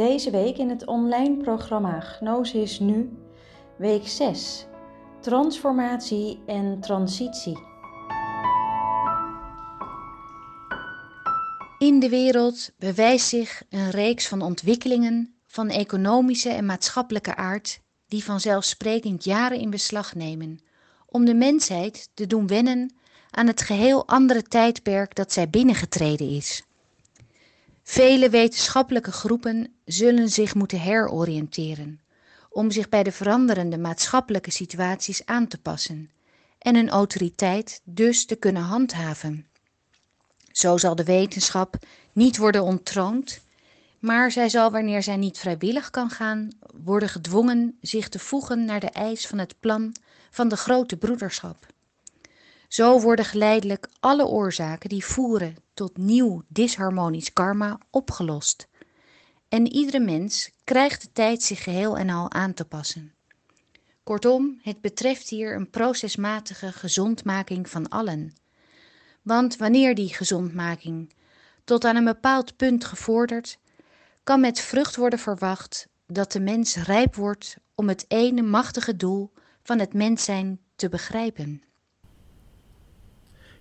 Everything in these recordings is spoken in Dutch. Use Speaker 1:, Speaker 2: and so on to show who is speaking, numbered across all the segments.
Speaker 1: Deze week in het online programma Gnosis Nu, week 6, Transformatie en Transitie.
Speaker 2: In de wereld bewijst zich een reeks van ontwikkelingen van economische en maatschappelijke aard die vanzelfsprekend jaren in beslag nemen om de mensheid te doen wennen aan het geheel andere tijdperk dat zij binnengetreden is. Vele wetenschappelijke groepen zullen zich moeten heroriënteren om zich bij de veranderende maatschappelijke situaties aan te passen en hun autoriteit dus te kunnen handhaven. Zo zal de wetenschap niet worden ontroond, maar zij zal, wanneer zij niet vrijwillig kan gaan, worden gedwongen zich te voegen naar de eis van het plan van de grote broederschap. Zo worden geleidelijk alle oorzaken die voeren tot nieuw disharmonisch karma opgelost. En iedere mens krijgt de tijd zich geheel en al aan te passen. Kortom, het betreft hier een procesmatige gezondmaking van allen. Want wanneer die gezondmaking tot aan een bepaald punt gevorderd, kan met vrucht worden verwacht dat de mens rijp wordt om het ene machtige doel van het mens zijn te begrijpen.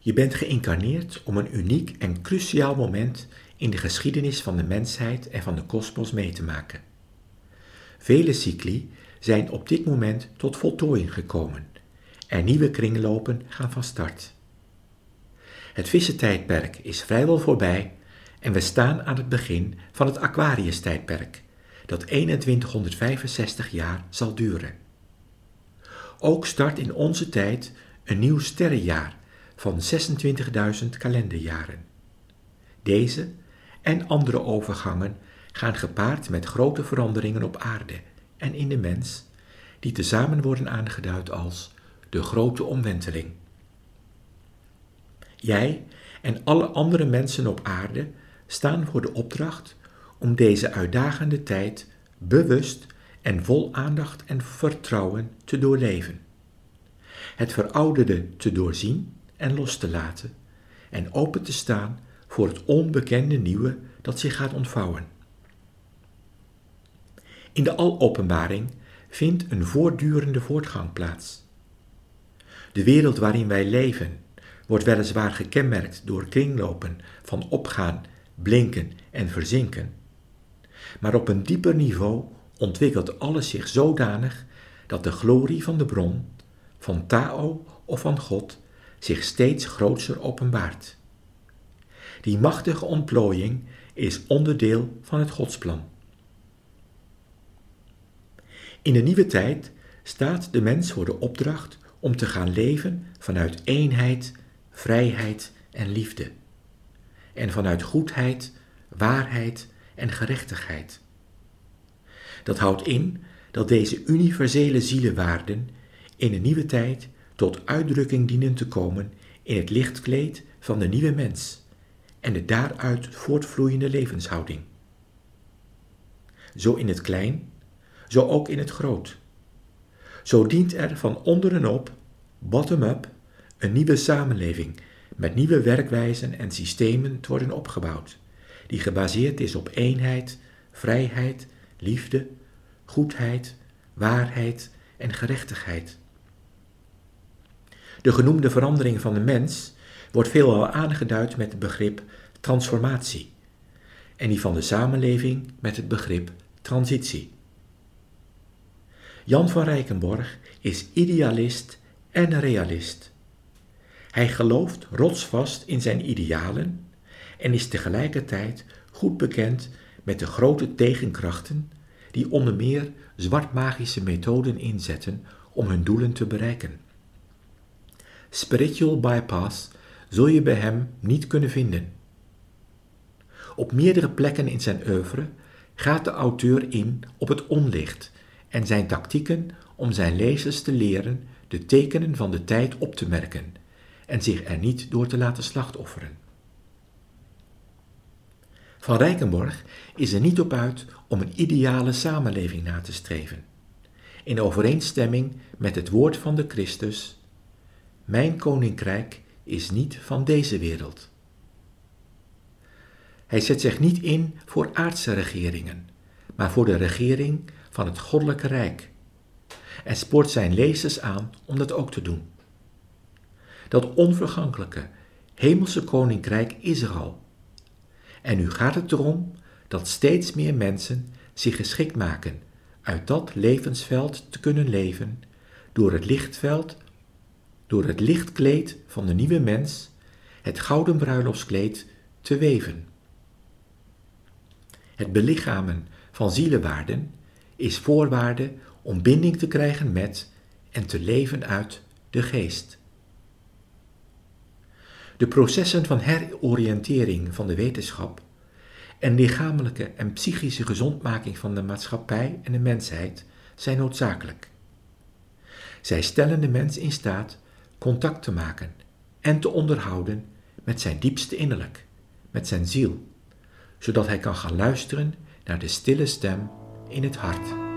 Speaker 3: Je bent geïncarneerd om een uniek en cruciaal moment in de geschiedenis van de mensheid en van de kosmos mee te maken. Vele cycli zijn op dit moment tot voltooiing gekomen en nieuwe kringlopen gaan van start. Het vissentijdperk is vrijwel voorbij en we staan aan het begin van het Aquarius-tijdperk, dat 2165 jaar zal duren. Ook start in onze tijd een nieuw sterrenjaar van 26.000 kalenderjaren. Deze en andere overgangen gaan gepaard met grote veranderingen op aarde en in de mens, die tezamen worden aangeduid als de grote omwenteling. Jij en alle andere mensen op aarde staan voor de opdracht om deze uitdagende tijd bewust en vol aandacht en vertrouwen te doorleven. Het verouderde te doorzien en los te laten en open te staan voor het onbekende nieuwe dat zich gaat ontvouwen. In de alopenbaring vindt een voortdurende voortgang plaats. De wereld waarin wij leven wordt weliswaar gekenmerkt door kringlopen van opgaan, blinken en verzinken, maar op een dieper niveau ontwikkelt alles zich zodanig dat de glorie van de bron, van Tao of van God zich steeds grootser openbaart. Die machtige ontplooiing is onderdeel van het Godsplan. In de nieuwe tijd staat de mens voor de opdracht om te gaan leven vanuit eenheid, vrijheid en liefde. En vanuit goedheid, waarheid en gerechtigheid. Dat houdt in dat deze universele zielenwaarden in de nieuwe tijd tot uitdrukking dienen te komen in het lichtkleed van de nieuwe mens en de daaruit voortvloeiende levenshouding. Zo in het klein, zo ook in het groot. Zo dient er van onderen op, bottom-up, een nieuwe samenleving met nieuwe werkwijzen en systemen te worden opgebouwd, die gebaseerd is op eenheid, vrijheid, liefde, goedheid, waarheid en gerechtigheid. De genoemde verandering van de mens wordt veelal aangeduid met het begrip transformatie en die van de samenleving met het begrip transitie. Jan van Rijkenborg is idealist en realist. Hij gelooft rotsvast in zijn idealen en is tegelijkertijd goed bekend met de grote tegenkrachten die onder meer zwartmagische methoden inzetten om hun doelen te bereiken. Spiritual bypass zul je bij hem niet kunnen vinden. Op meerdere plekken in zijn oeuvre gaat de auteur in op het onlicht en zijn tactieken om zijn lezers te leren de tekenen van de tijd op te merken en zich er niet door te laten slachtofferen. Van Rijkenborg is er niet op uit om een ideale samenleving na te streven, in overeenstemming met het woord van de Christus mijn koninkrijk is niet van deze wereld. Hij zet zich niet in voor aardse regeringen, maar voor de regering van het goddelijke rijk. En spoort zijn lezers aan om dat ook te doen. Dat onvergankelijke, hemelse koninkrijk is er al. En nu gaat het erom dat steeds meer mensen zich geschikt maken uit dat levensveld te kunnen leven door het lichtveld, door het lichtkleed van de nieuwe mens, het gouden bruiloftskleed, te weven. Het belichamen van zielenwaarden is voorwaarde om binding te krijgen met en te leven uit de geest. De processen van heroriëntering van de wetenschap en lichamelijke en psychische gezondmaking van de maatschappij en de mensheid zijn noodzakelijk. Zij stellen de mens in staat contact te maken en te onderhouden met zijn diepste innerlijk, met zijn ziel, zodat hij kan gaan luisteren naar de stille stem in het hart.